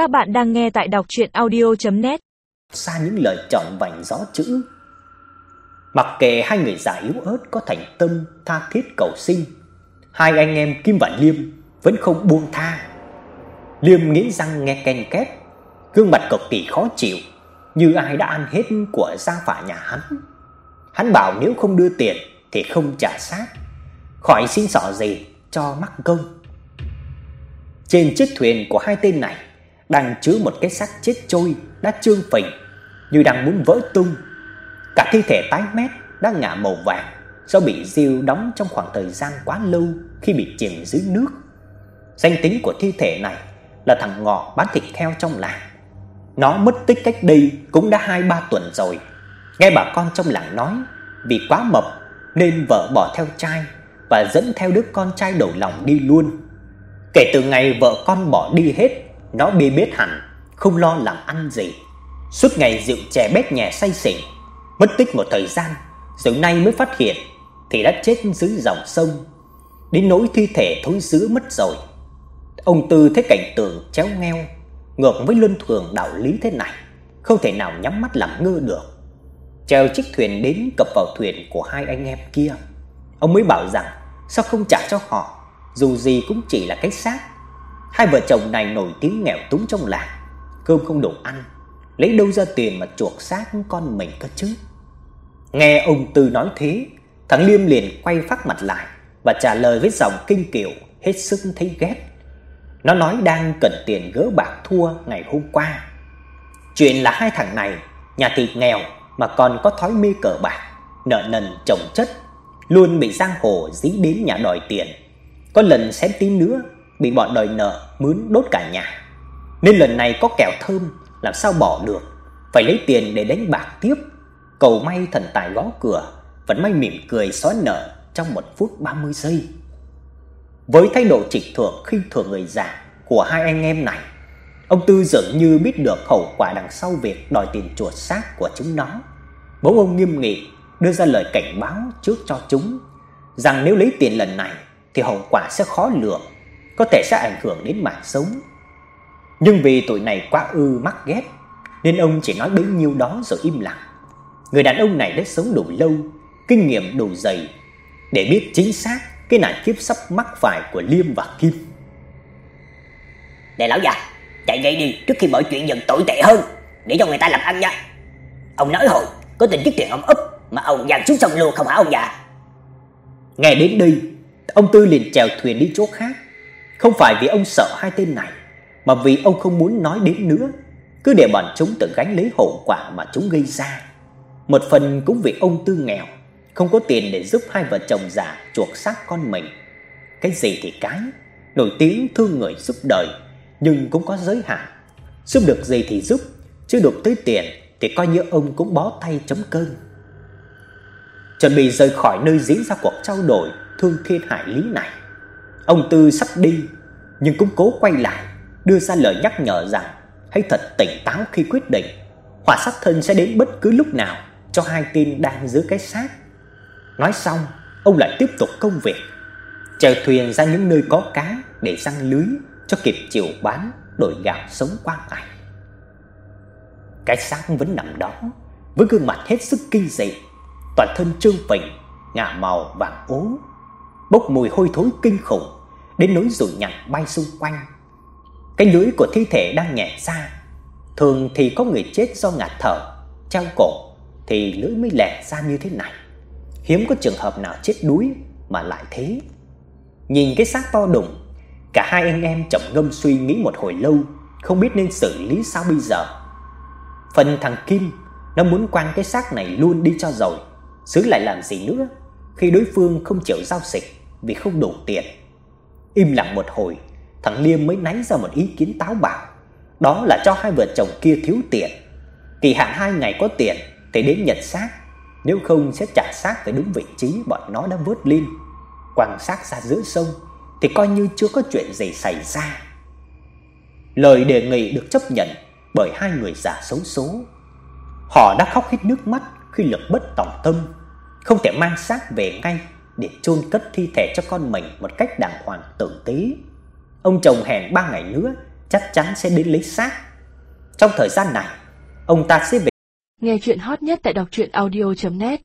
Các bạn đang nghe tại đọc audio net Xa những lời trọng vành gió chữ. Mặc kệ hai người già yếu ớt có thành tâm tha thiết cầu xin, hai anh em Kim và Liêm vẫn không buông tha. Liêm nghĩ răng nghe ken két, gương mặt cực kỳ khó chịu, như ai đã ăn hết của gia phả nhà hắn. Hắn bảo nếu không đưa tiền thì không trả xác, khỏi xin xỏ gì cho mắc công. Trên chiếc thuyền của hai tên này đang chứa một cái xác chết trôi đã trương phình như đang muốn vỡ tung. Cả thi thể tái mét đã ngả màu vàng do bị diều đóng trong khoảng thời gian quá lâu khi bị chìm dưới nước. Danh tính của thi thể này là thằng Ngọ bán thịt heo trong làng. Nó mất tích cách đây cũng đã 2 3 tuần rồi. Nghe bà con trong làng nói, vì quá mập nên vợ bỏ theo trai và dẫn theo đứa con trai đầu lòng đi luôn. Kể từ ngày vợ con bỏ đi hết, nó bê bết hẳn, không lo làm ăn gì. Suốt ngày rượu chè bét nhè say xỉn, mất tích một thời gian, giờ nay mới phát hiện thì đã chết dưới dòng sông. Đến nỗi thi thể thối rữa mất rồi. Ông Tư thấy cảnh tượng chéo ngheo, ngược với luân thường đạo lý thế này, không thể nào nhắm mắt làm ngơ được. Chèo chiếc thuyền đến cập vào thuyền của hai anh em kia. Ông mới bảo rằng sao không trả cho họ, dù gì cũng chỉ là cái xác. Hai vợ chồng này nổi tiếng nghèo túng trong làng, cơm không đủ ăn, lấy đâu ra tiền mà chuộc xác con mình cơ chứ. Nghe ông Tư nói thế, thằng Liêm liền quay phát mặt lại và trả lời với giọng kinh kiệu hết sức thấy ghét. Nó nói đang cần tiền gỡ bạc thua ngày hôm qua. Chuyện là hai thằng này nhà thì nghèo mà còn có thói mê cờ bạc, nợ nần chồng chất, luôn bị giang hồ dí đến nhà đòi tiền. Có lần xém tí nữa bị bọn đòi nợ mướn đốt cả nhà. Nên lần này có kèo thơm làm sao bỏ được, phải lấy tiền để đánh bạc tiếp. Cầu may thần tài gõ cửa, vẫn may mỉm cười xóa nợ trong một phút 30 giây. Với thái độ trịch thượng khinh thường người già của hai anh em này, ông Tư dường như biết được hậu quả đằng sau việc đòi tiền chuột xác của chúng nó. Bỗng ông nghiêm nghị đưa ra lời cảnh báo trước cho chúng rằng nếu lấy tiền lần này thì hậu quả sẽ khó lường, có thể sẽ ảnh hưởng đến mạng sống. Nhưng vì tụi này quá ư mắc ghét nên ông chỉ nói bấy nhiêu đó rồi im lặng. Người đàn ông này đã sống đủ lâu, kinh nghiệm đủ dày để biết chính xác cái nạn kiếp sắp mắc phải của Liêm và Kim. Để lão già, chạy ngay đi trước khi mọi chuyện dần tồi tệ hơn, để cho người ta làm ăn nha. Ông nói hồi có tình chiếc thuyền ông úp mà ông dàn xuống sông luôn không hả ông già? Nghe đến đây, ông Tư liền chèo thuyền đi chỗ khác, không phải vì ông sợ hai tên này, mà vì ông không muốn nói đến nữa, cứ để bọn chúng tự gánh lấy hậu quả mà chúng gây ra. Một phần cũng vì ông Tư nghèo, không có tiền để giúp hai vợ chồng già chuộc xác con mình. Cái gì thì cái, nổi tiếng thương người giúp đời, nhưng cũng có giới hạn. Giúp được gì thì giúp, chứ đụng tới tiền thì coi như ông cũng bó tay chấm cơn. Chuẩn bị rời khỏi nơi diễn ra cuộc trao đổi thương thiên hại lý này. Ông Tư sắp đi, nhưng cũng cố quay lại, đưa ra lời nhắc nhở rằng hãy thật tỉnh táo khi quyết định. Hỏa sát thân sẽ đến bất cứ lúc nào cho hai tin đang giữ cái xác. Nói xong, ông lại tiếp tục công việc, chèo thuyền ra những nơi có cá để răng lưới cho kịp chiều bán đổi gạo sống qua ngày. Cái xác vẫn nằm đó, với gương mặt hết sức kinh dị, toàn thân trương phình, ngả màu vàng ố, bốc mùi hôi thối kinh khủng, đến nỗi ruồi nhặt bay xung quanh. Cái lưỡi của thi thể đang nhẹ ra, thường thì có người chết do ngạt thở, treo cổ thì lưỡi mới lẻ ra như thế này. Hiếm có trường hợp nào chết đuối mà lại thế. Nhìn cái xác to đùng, cả hai anh em trầm ngâm suy nghĩ một hồi lâu, không biết nên xử lý sao bây giờ. Phần thằng Kim nó muốn quăng cái xác này luôn đi cho rồi, xứ lại làm gì nữa khi đối phương không chịu giao dịch vì không đủ tiền. Im lặng một hồi, thằng Liêm mới nảy ra một ý kiến táo bạo, đó là cho hai vợ chồng kia thiếu tiền. Kỳ hạn hai ngày có tiền thì đến nhận xác, nếu không sẽ trả xác về đúng vị trí bọn nó đã vớt lên. Quăng xác ra giữa sông thì coi như chưa có chuyện gì xảy ra. Lời đề nghị được chấp nhận bởi hai người già xấu số. Họ đã khóc hết nước mắt khi lực bất tòng tâm, không thể mang xác về ngay để chôn cất thi thể cho con mình một cách đàng hoàng tử tế. Ông chồng hẹn ba ngày nữa chắc chắn sẽ đến lấy xác. Trong thời gian này, ông ta sẽ về Nghe chuyện hot nhất tại đọc truyện audio net